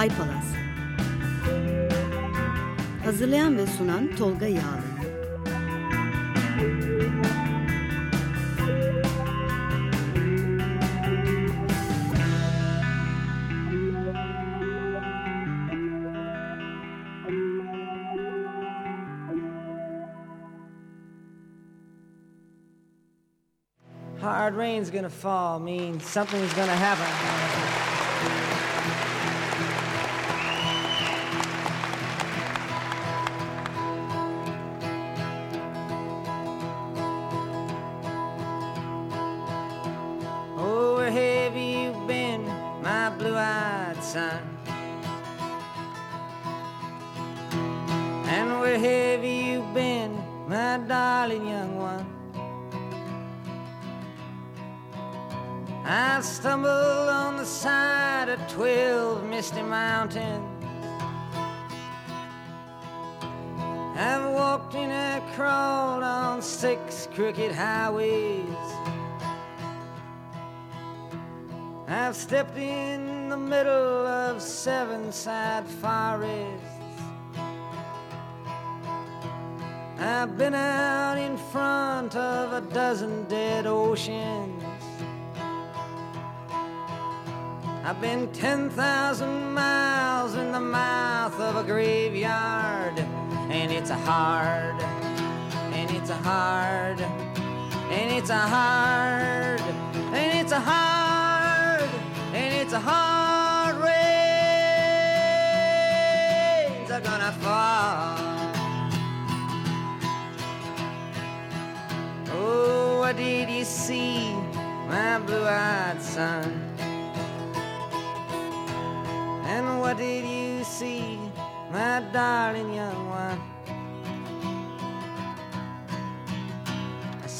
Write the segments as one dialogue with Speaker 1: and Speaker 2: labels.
Speaker 1: Ay Palas Hazırlayan ve sunan Tolga Yağlı
Speaker 2: Hard rain's gonna fall means something's gonna happen. Crooked highways. I've stepped in the middle of seven sad forests. I've been out in front of a dozen dead oceans. I've been 10,000 miles in the mouth of a graveyard, and it's a hard, it's a hard, and it's a hard, and it's a hard, and it's a hard rains are gonna fall. Oh, what did you see, my blue-eyed son? And what did you see, my darling young one?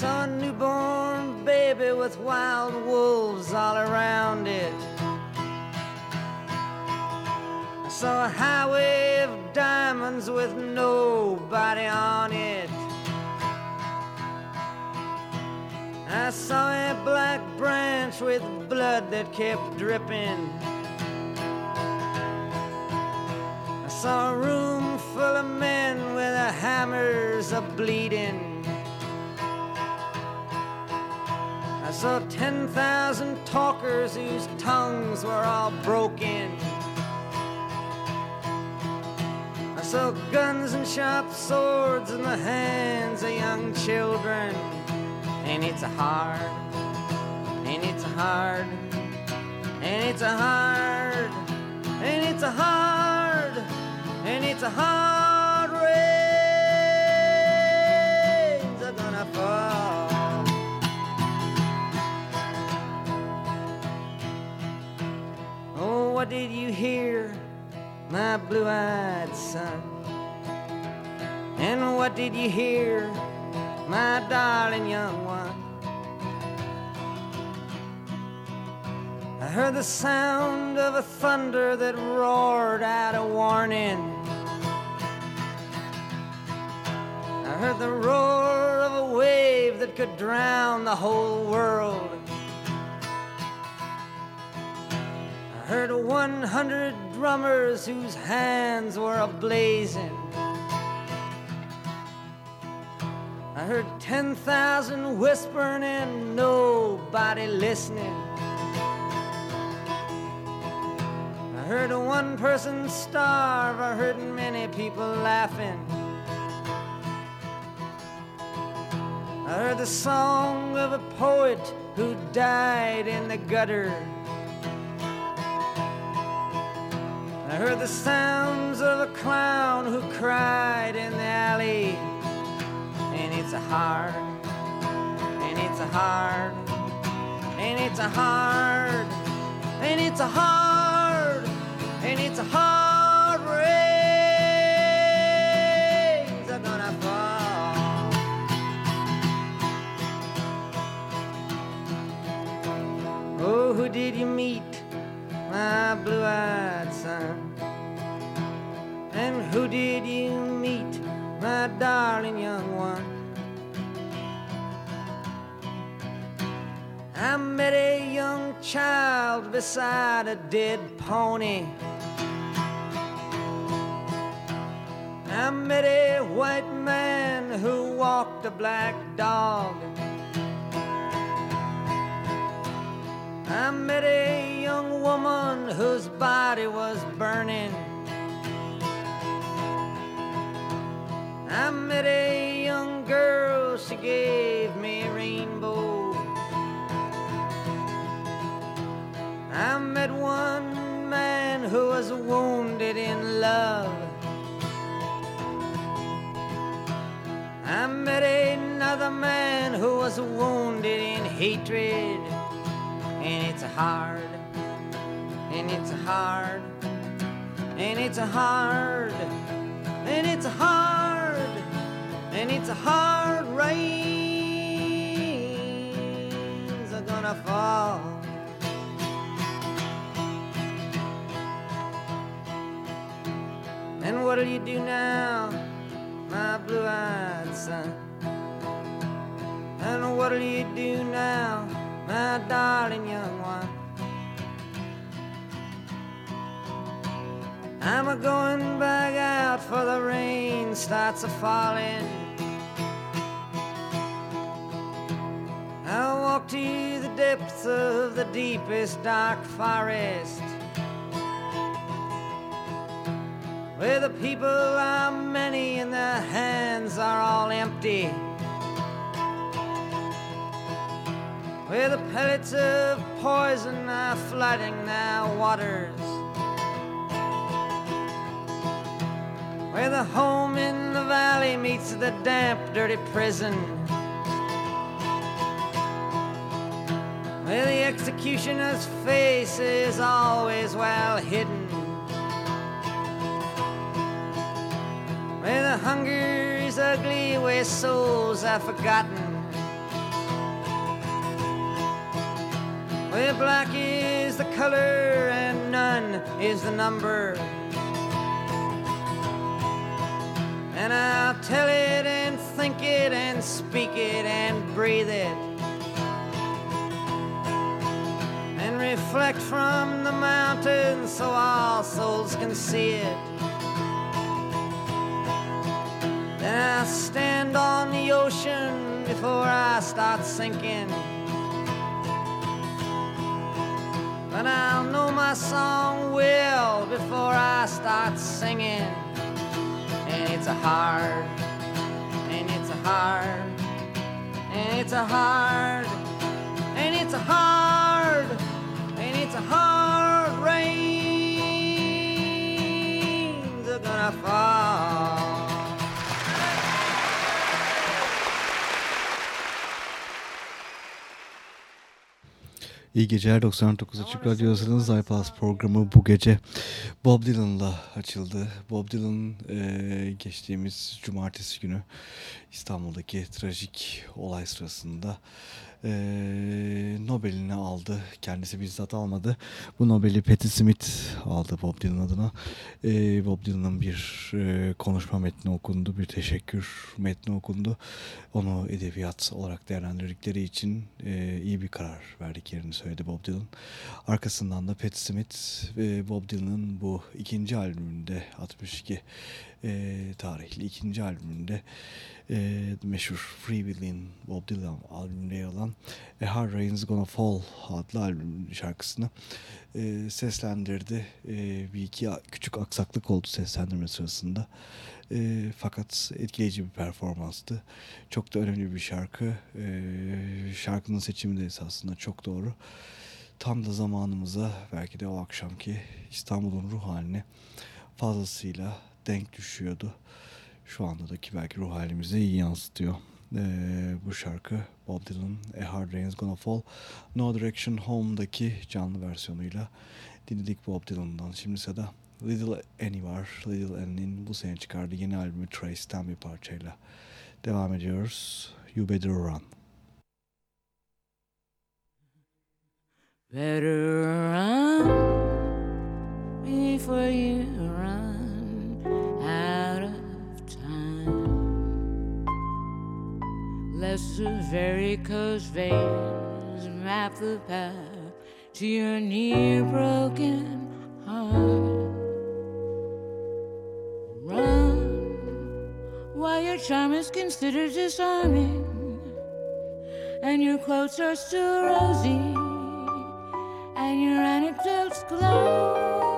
Speaker 2: A newborn baby with wild wolves all around it. I saw a highway of diamonds with nobody on it. I saw a black branch with blood that kept dripping. I saw a room full of men with hammers a bleeding. I saw 10,000 talkers whose tongues were all broken. I saw guns and sharp swords in the hands of young children. And it's a hard, and it's a hard, and it's a hard, and it's a hard, and it's a hard did you hear, my blue-eyed son? And what did you hear? my darling young one. I heard the sound of a thunder that roared out a warning. I heard the roar of a wave that could drown the whole world. Heard 100 drummers whose hands were ablazing. I heard 10,000 whispering and nobody listening. I heard one person starve, I heard many people laughing. I heard the song of a poet who died in the gutter. Heard the sounds of a clown who cried in the alley and it's a hard, and it's a hard, and it's a hard, and it's a hard, and it's a hard rains are gonna fall. Oh, who did you meet, my blue-eyed son? Who did you meet? my darling young one. I met a young child beside a dead pony. I met a white man who walked a black dog. I met a young woman whose body was burning. I met a young girl, she gave me a rainbow. I met one man who was wounded in love. I met another man who was wounded in hatred. And it's hard, and it's hard, and it's hard, and it's hard and it's a hard rains are gonna fall. And what'll you do now, my blue-eyed son? And what'll you do now, my darling young one? I'm a going back out for the rain starts a falling. I walk to the depths of the deepest dark forest Where the people are many and their hands are all empty Where the pellets of poison are flooding their waters Where the home in the valley meets the damp, dirty prison the executioner's face is always well hidden, where the hunger is ugly, where souls are forgotten, where black is the color and none is the number. And I'll tell it and think it and speak it and breathe it. Reflect from the mountains so all souls can see it. Then I stand on the ocean before I start sinking. Then I'll know my song well before I start singing. And it's a hard, and it's a hard, and it's a hard, fall.
Speaker 3: İyi geceler 99 Açık Radyo'sunun iPlus programı bu gece Bob Dylan'la açıldı. Bob Dylan e, geçtiğimiz cumartesi günü İstanbul'daki trajik olay sırasında e, Nobel'ini aldı. Kendisi bizzat almadı. Bu Nobel'i Patti Smith aldı Bob Dylan adına. E, Bob Dylan'ın bir e, konuşma metni okundu. Bir teşekkür metni okundu. Onu edebiyat olarak değerlendirdikleri için e, iyi bir karar verdiklerini söyledi Bob Dylan. Arkasından da Patti Smith ve Bob Dylan'ın bu ikinci albümünde 62 e, tarihli ikinci albümünde e, meşhur Free Will'in Bob Dylan albümünde yer alan A Hard Rain's Gonna Fall adlı albüm şarkısını e, seslendirdi. E, bir iki küçük aksaklık oldu seslendirme sırasında. E, fakat etkileyici bir performanstı. Çok da önemli bir şarkı. E, şarkının seçimi de esasında çok doğru. Tam da zamanımıza belki de o akşamki İstanbul'un ruh haline fazlasıyla denk düşüyordu şu andaki belki ruh halimizi iyi yansıtıyor. Ee, bu şarkı Bob Dylan A Hard Rain's Gonna Fall No Direction Home'daki canlı versiyonuyla dinledik Bob Dylan'dan. Şimdi sırada Little Annie var. Little Annie'nin bu sene çıkardığı yeni albümü Trace'ten bir parçayla devam ediyoruz. You Better Run.
Speaker 4: Better run before you run. Lest the varicose veins map the path to your near broken heart. Run while your charm is considered disarming, and your quotes are still rosy, and your anecdotes glow.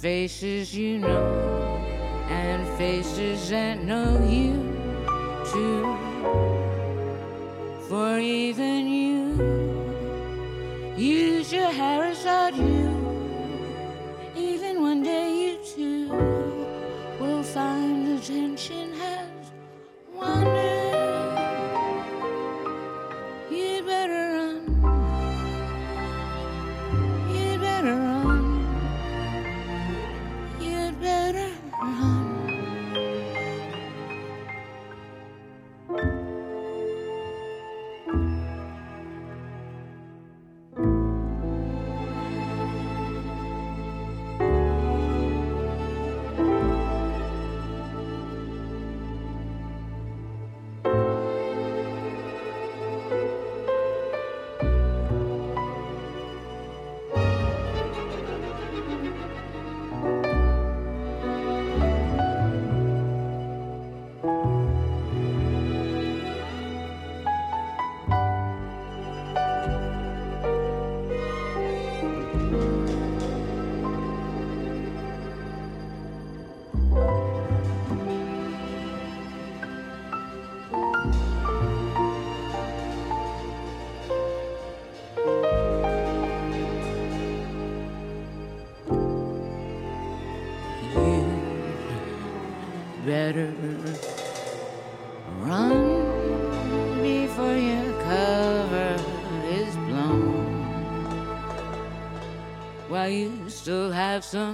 Speaker 4: Faces you know and faces that know you too. For even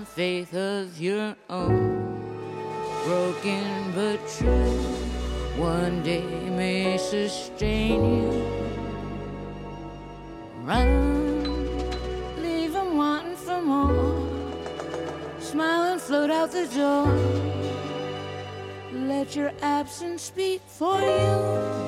Speaker 4: faith of your own, broken but true, one day may sustain you. Run, leave 'em wanting for more. Smile and float out the door. Let your absence speak for you.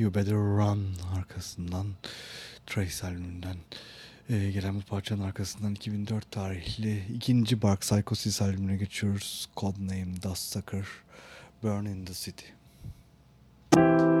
Speaker 4: You
Speaker 3: Better Run arkasından Trace albümünden e, gelen bu parçanın arkasından 2004 tarihli ikinci Bark Psychosis albümüne geçiyoruz. Codename Dust Sucker Burn in the City.
Speaker 5: two,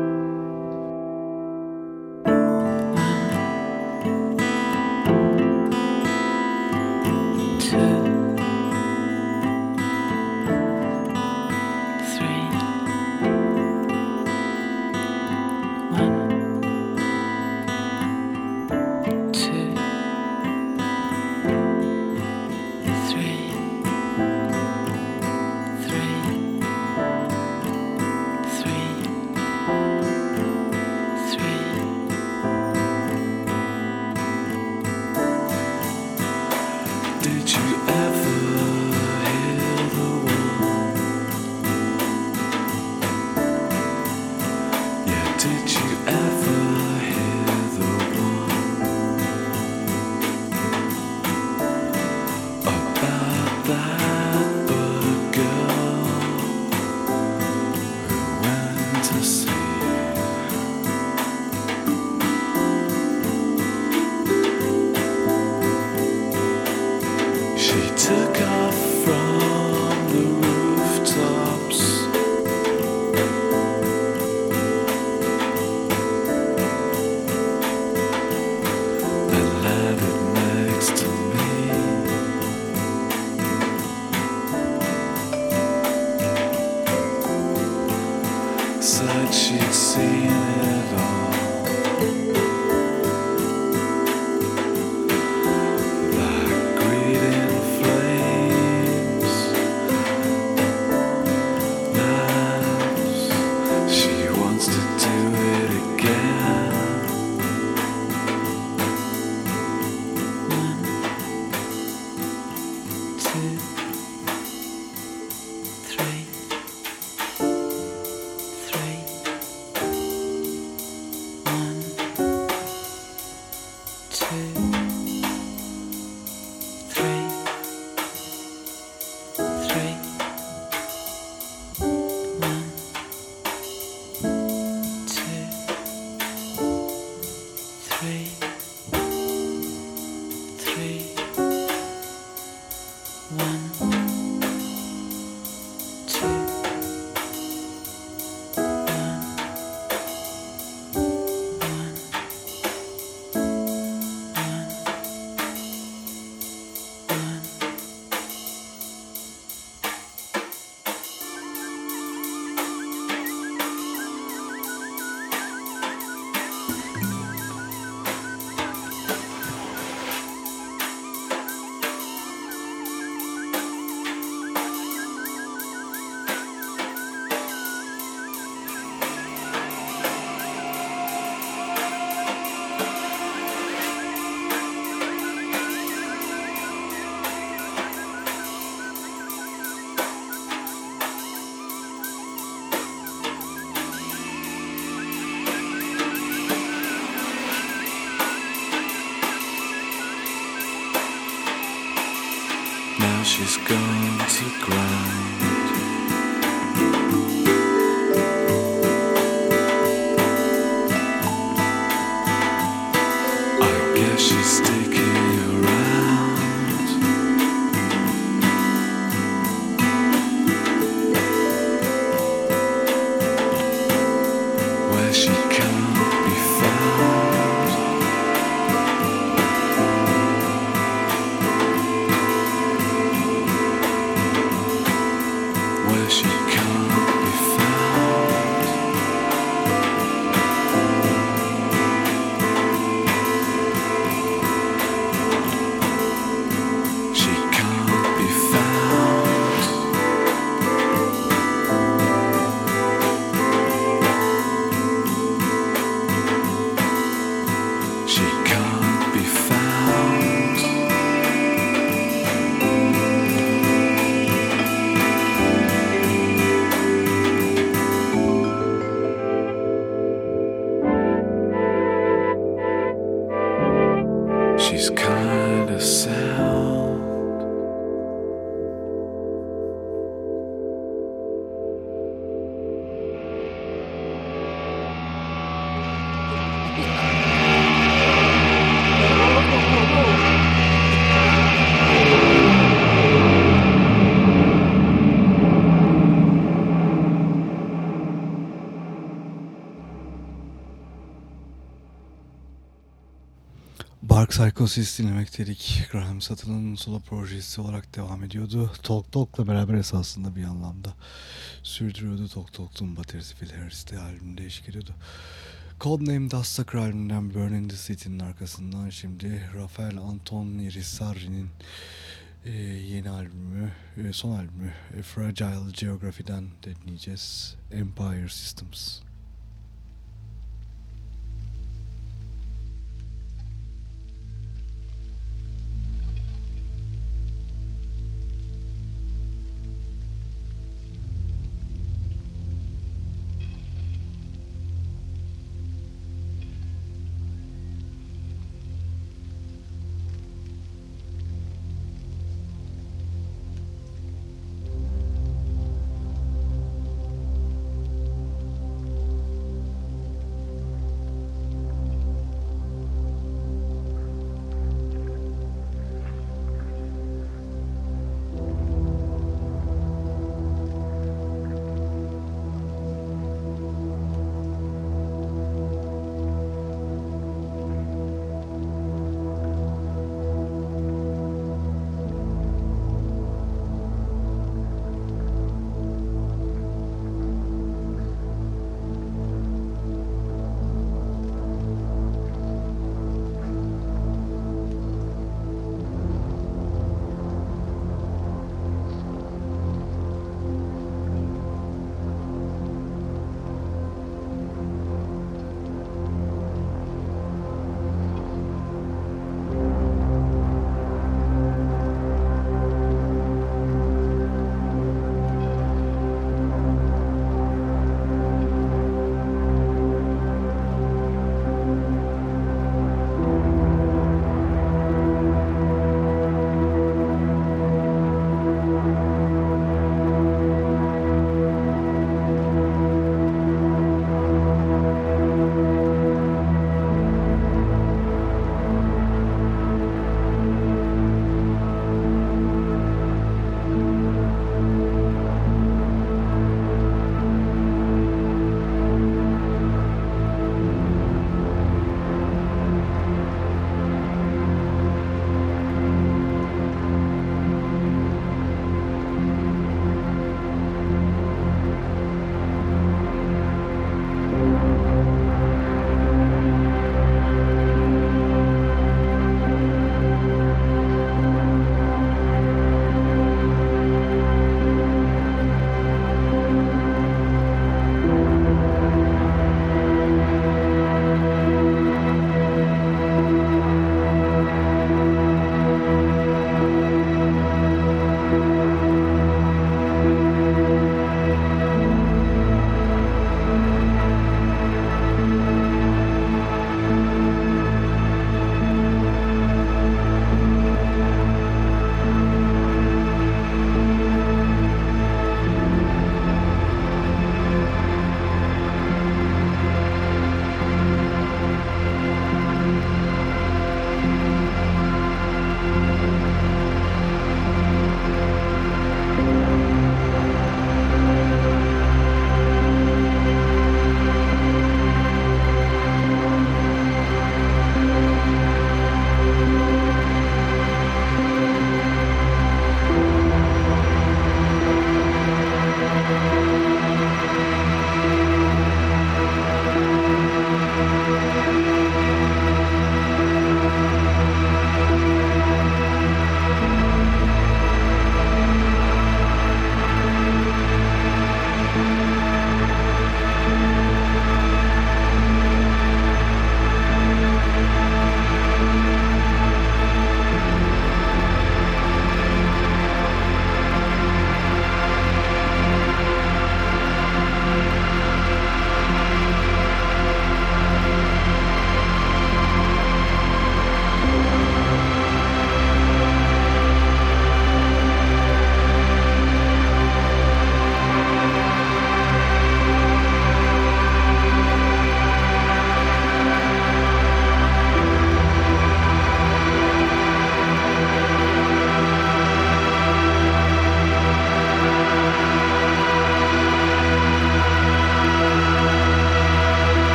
Speaker 5: too.
Speaker 6: She's gone to ground.
Speaker 3: Psychosis dinlemekteydik. Graham Sutton'ın solo projesi olarak devam ediyordu. Talk Talk'la beraber esasında bir anlamda sürdürüyordu. Talk Talk'un baterisi Phil Harris de albümde eşlik ediyordu. Codename Dust albümünden Burn the City'nin arkasından şimdi Rafael Anton Irisarri'nin e, yeni albümü, e, son albümü e, Fragile Geography'den dinleyeceğiz. Empire Systems.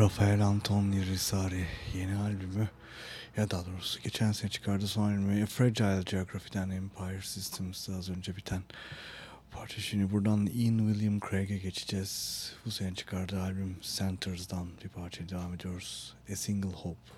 Speaker 3: Rafael Antoni Risari yeni albümü ya daha doğrusu geçen sene çıkardı son albümü Fragile Geography'den Empire Systems'da az önce biten parça. Şimdi buradan Ian William Craig'e geçeceğiz. Bu sene çıkardığı albüm Centers'dan bir parça devam ediyoruz. A Single Hope.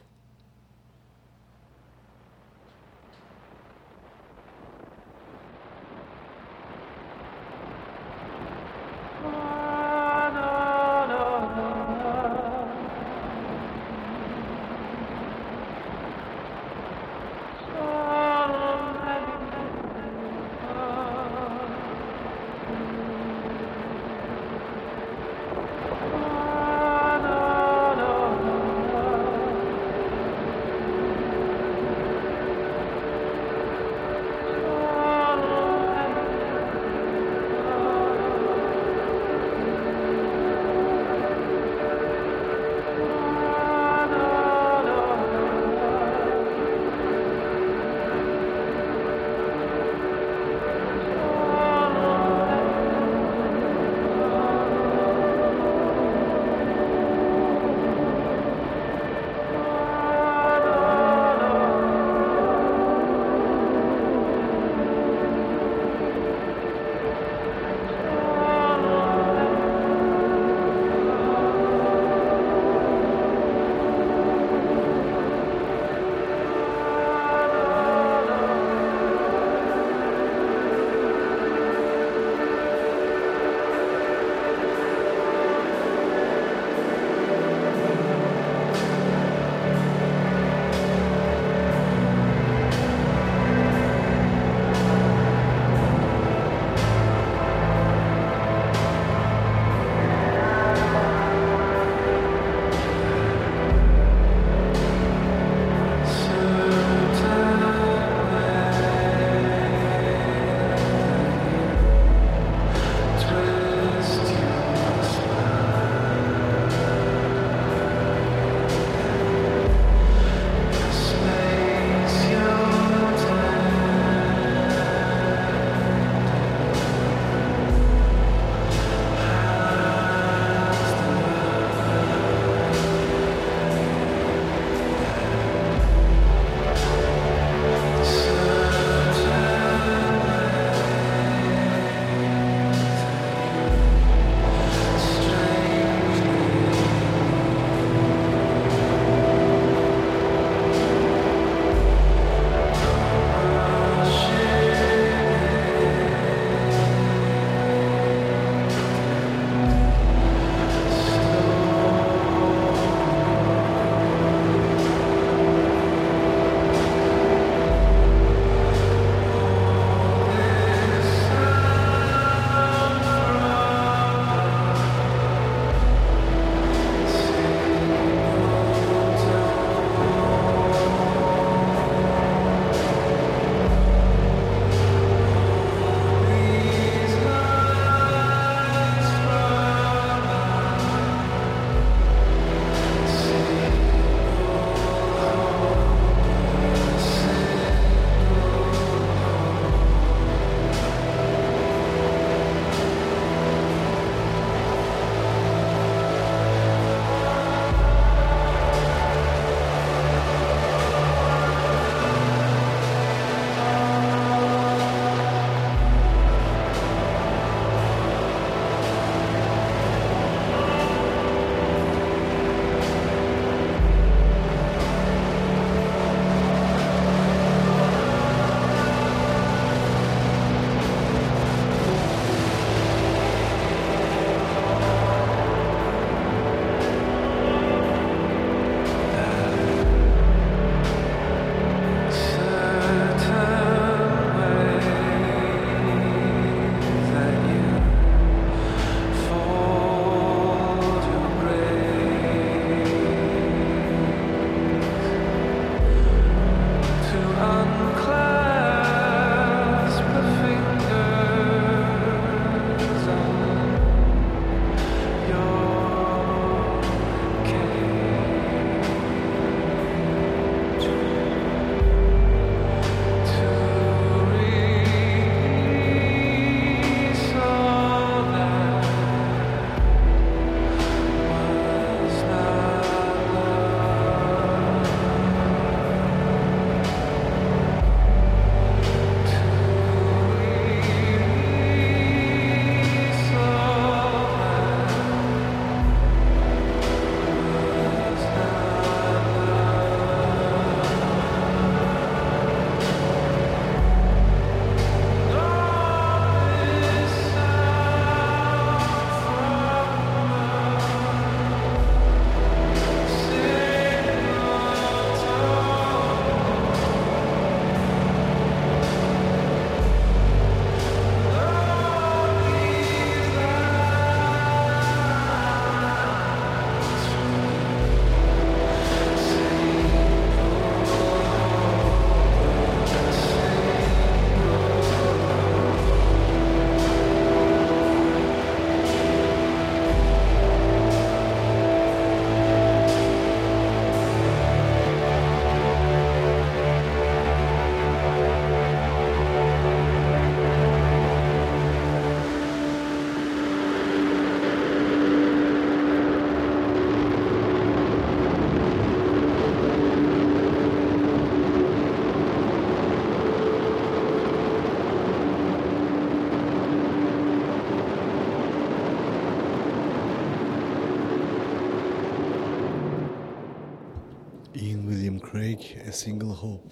Speaker 4: Craig, A Single Hope.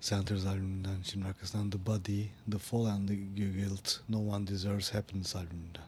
Speaker 4: Centers albümünden şimdi arkasından The Body, The Fall and the Guilt, No One Deserves Happiness albümünden.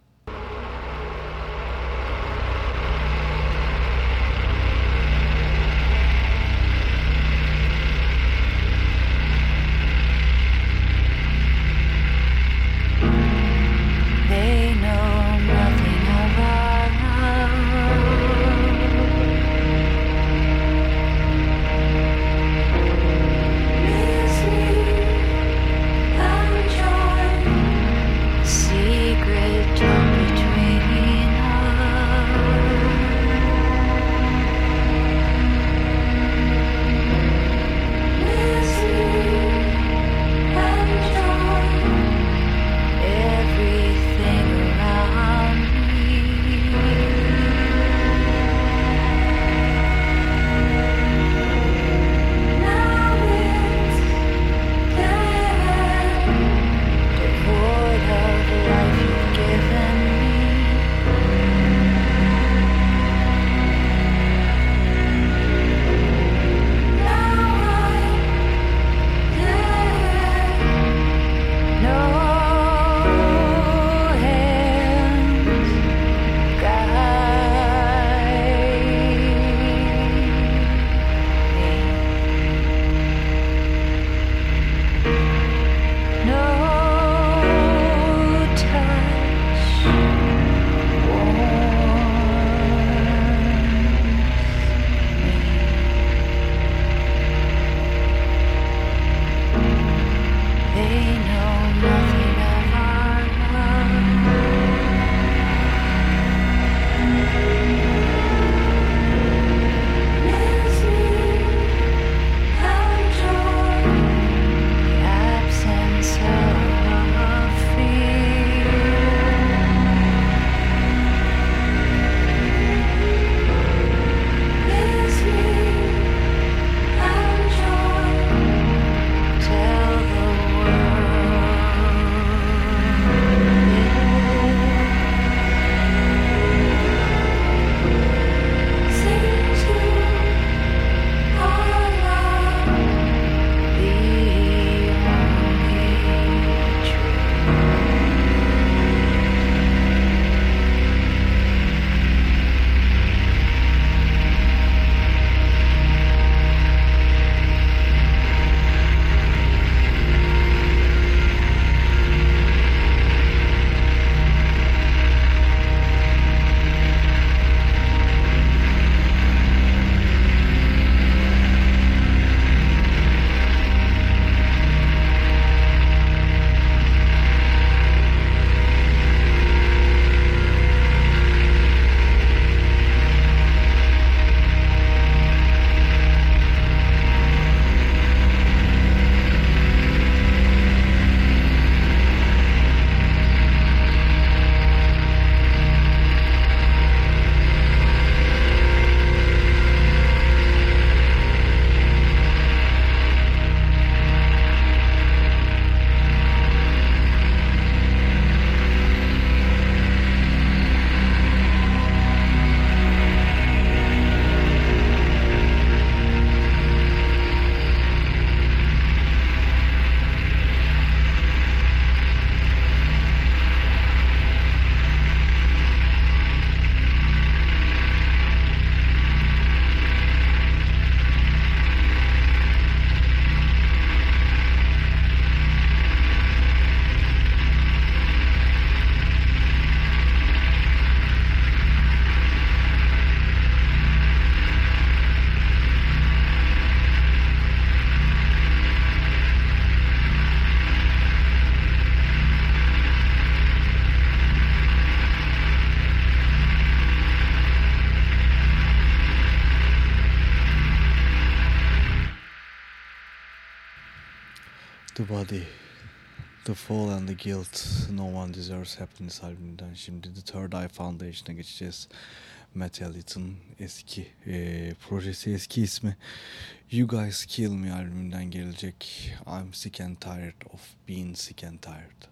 Speaker 4: Body, The Fall and the Guilt, No One Deserves Happiness albümünden şimdi The Third Eye Foundation'a geçeceğiz. Matt Elliott'ın eski eee, projesi, eski ismi You Guys Kill Me albümünden gelecek I'm Sick and Tired of Being Sick and Tired.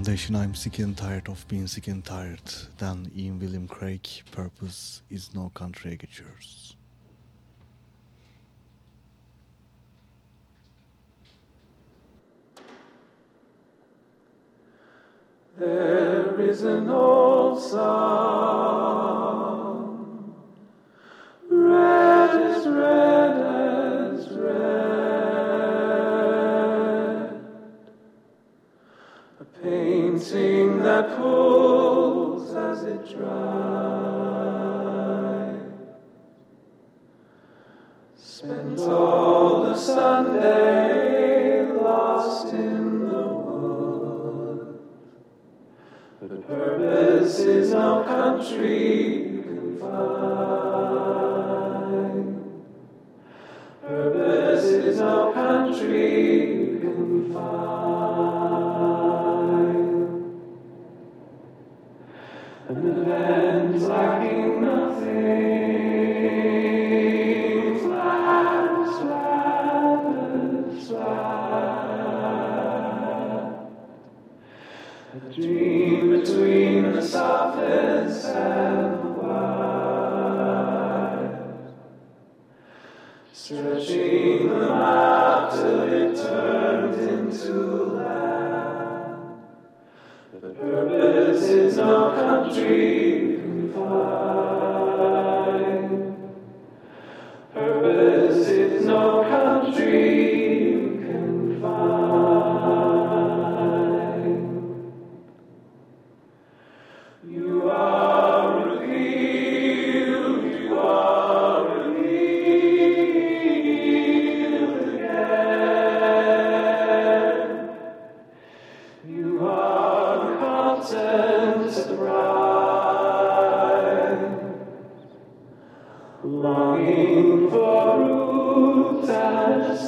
Speaker 3: Foundation, I'm sick and tired of being sick and tired. Then Ian William Craig, Purpose is no country agatures.
Speaker 4: There is an old song. Oh.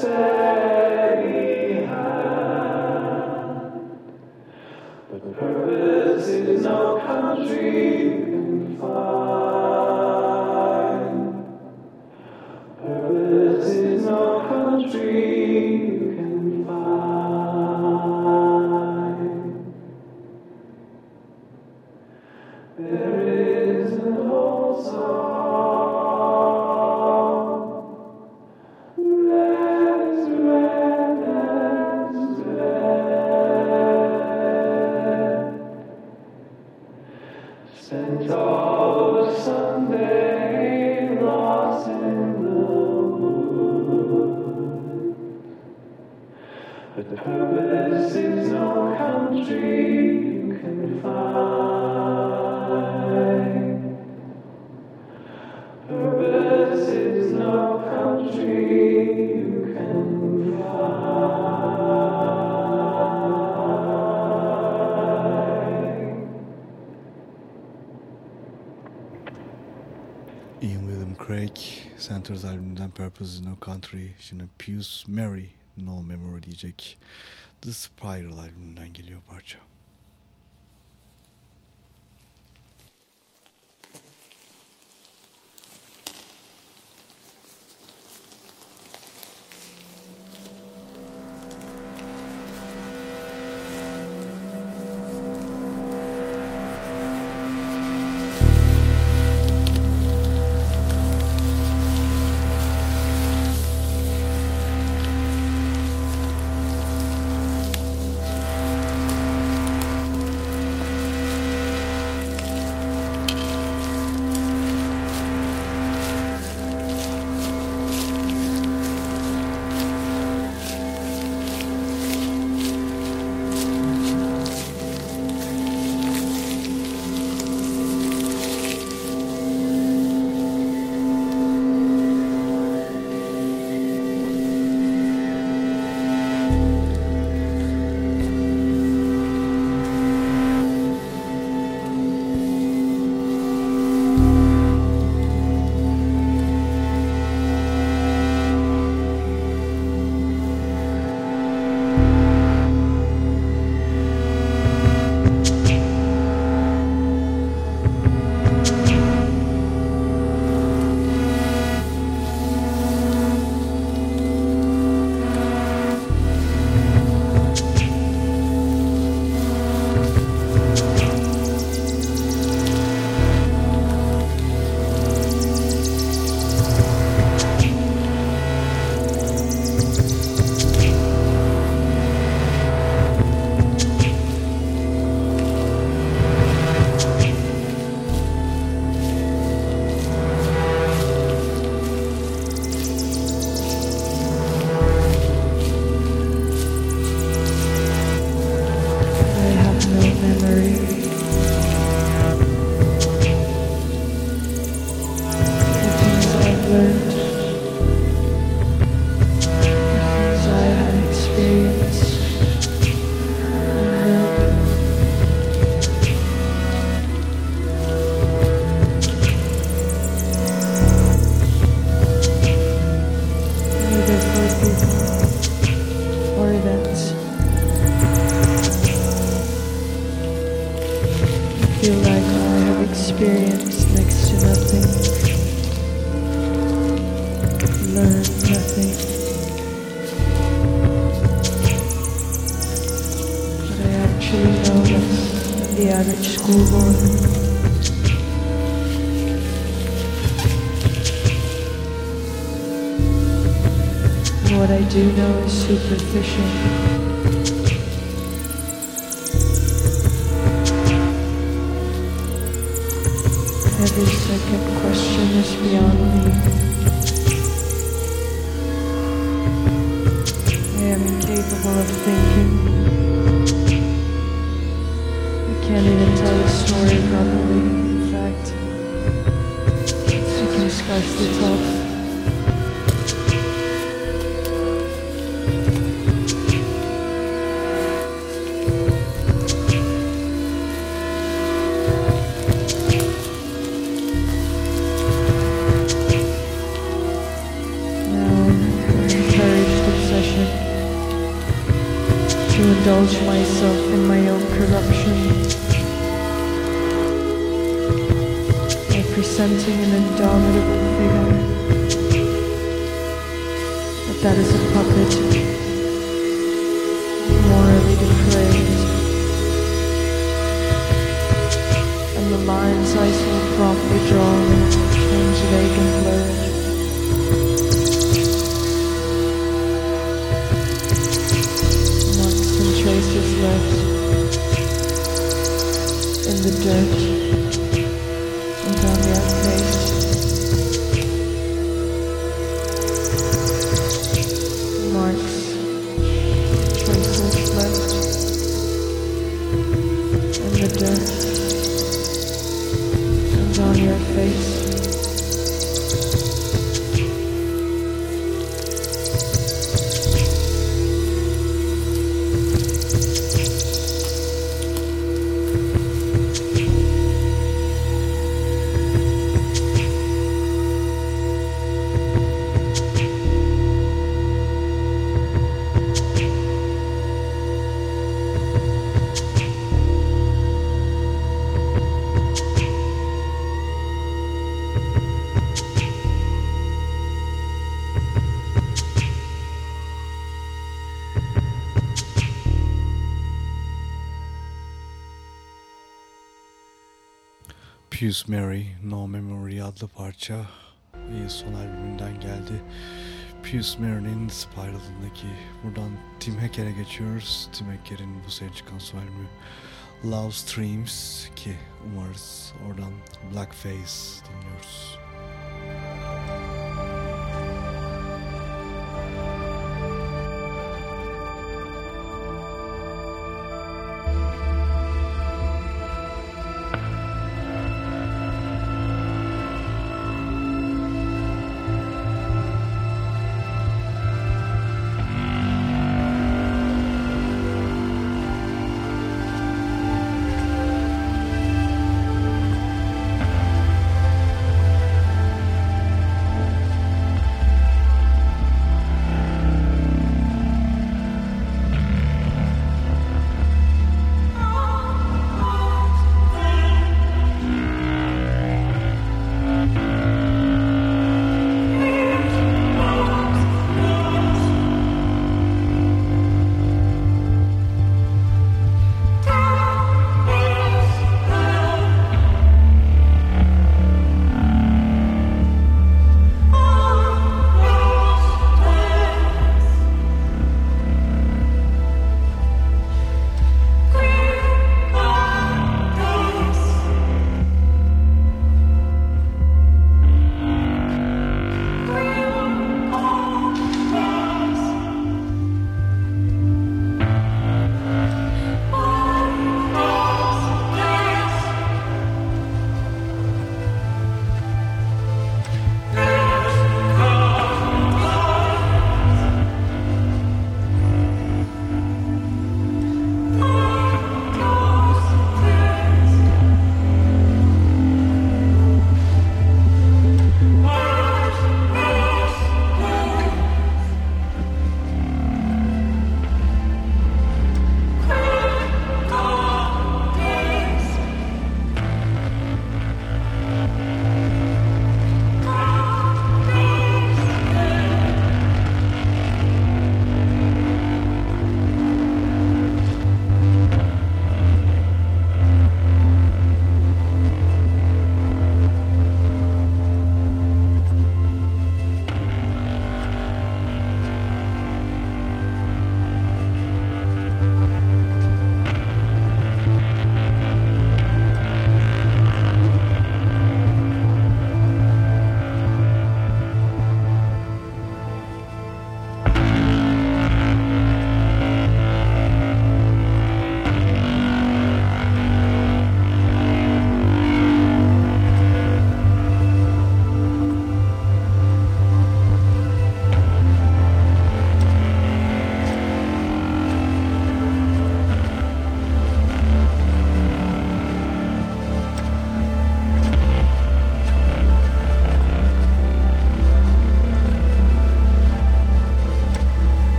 Speaker 4: say karpuzunu country,
Speaker 3: şimdi Pius Mary No Memory diyecek. The Spiral albümünden geliyor parça.
Speaker 7: learn nothing. But I actually know less the average schoolboy. What I do know is superficial.
Speaker 3: Confuse Mary, No Memory adlı parça son albümünden geldi. Pius Mary'nin Spiral'ındaki buradan Tim Hacker'e geçiyoruz. Tim Hacker'in bu sene çıkan son albümü Love Streams ki umarız oradan Blackface dinliyoruz.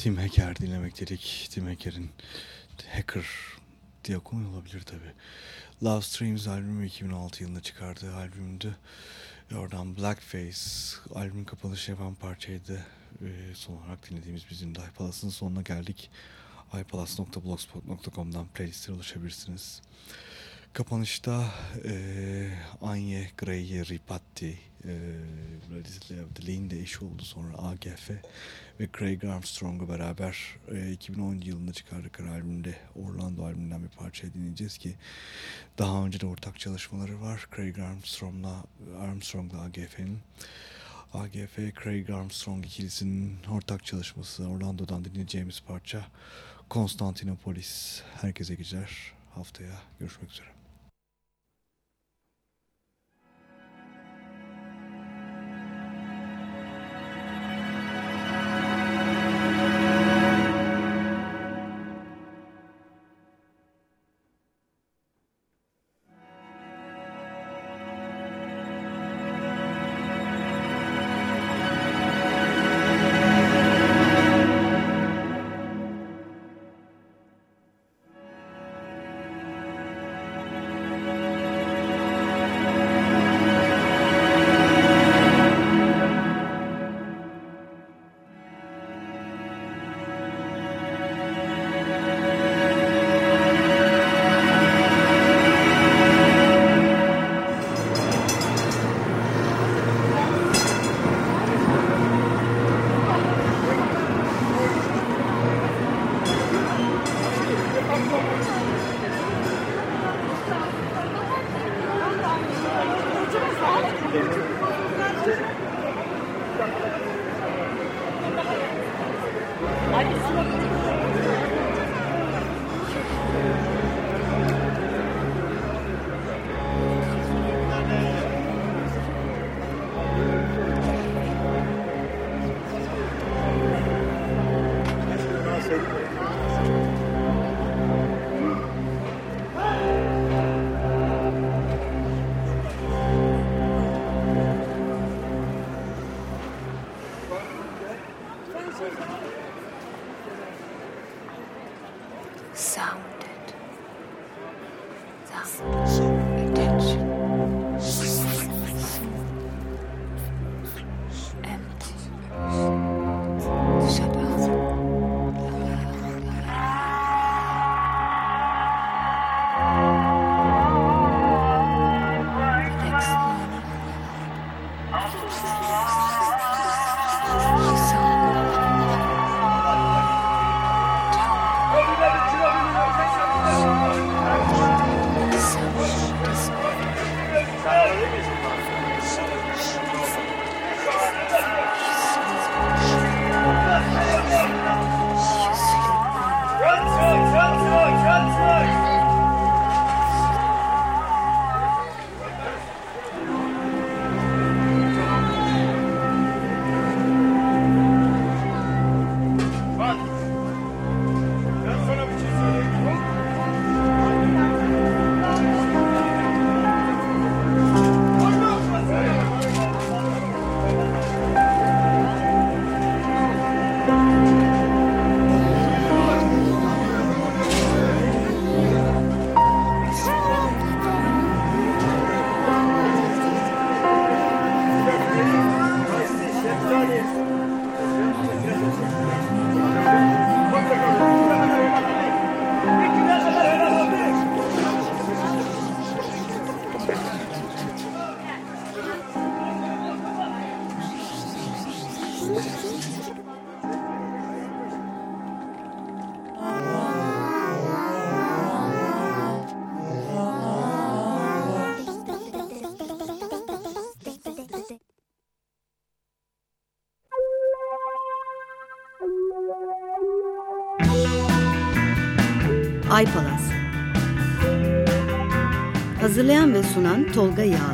Speaker 3: Tim Hacker dinlemek dedik. Tim Hacker'in Hacker Diakon olabilir tabi. Love Streams albümü 2006 yılında çıkardığı albümdü. Oradan Blackface albüm kapanışı yapan parçaydı. Ee, son olarak dinlediğimiz bizim de iPalas'ın sonuna geldik. iPalas.blogspot.com'dan playlist'e ulaşabilirsiniz. Kapanışta e, Anye Grey Ripatti e, Lane de eşi oldu sonra AGF ve Craig Armstrong'u beraber e, 2010 yılında çıkardıkları albümde Orlando albümünden bir parça dinleyeceğiz ki daha önce de ortak çalışmaları var. Craig Armstrong'la Armstrong'la AGF'nin AGF Craig Armstrong ikilisinin ortak çalışması Orlando'dan dinleyeceğimiz parça Konstantinopolis. Herkese geceler. Haftaya görüşmek üzere.
Speaker 1: Sunan Tolga Yağlı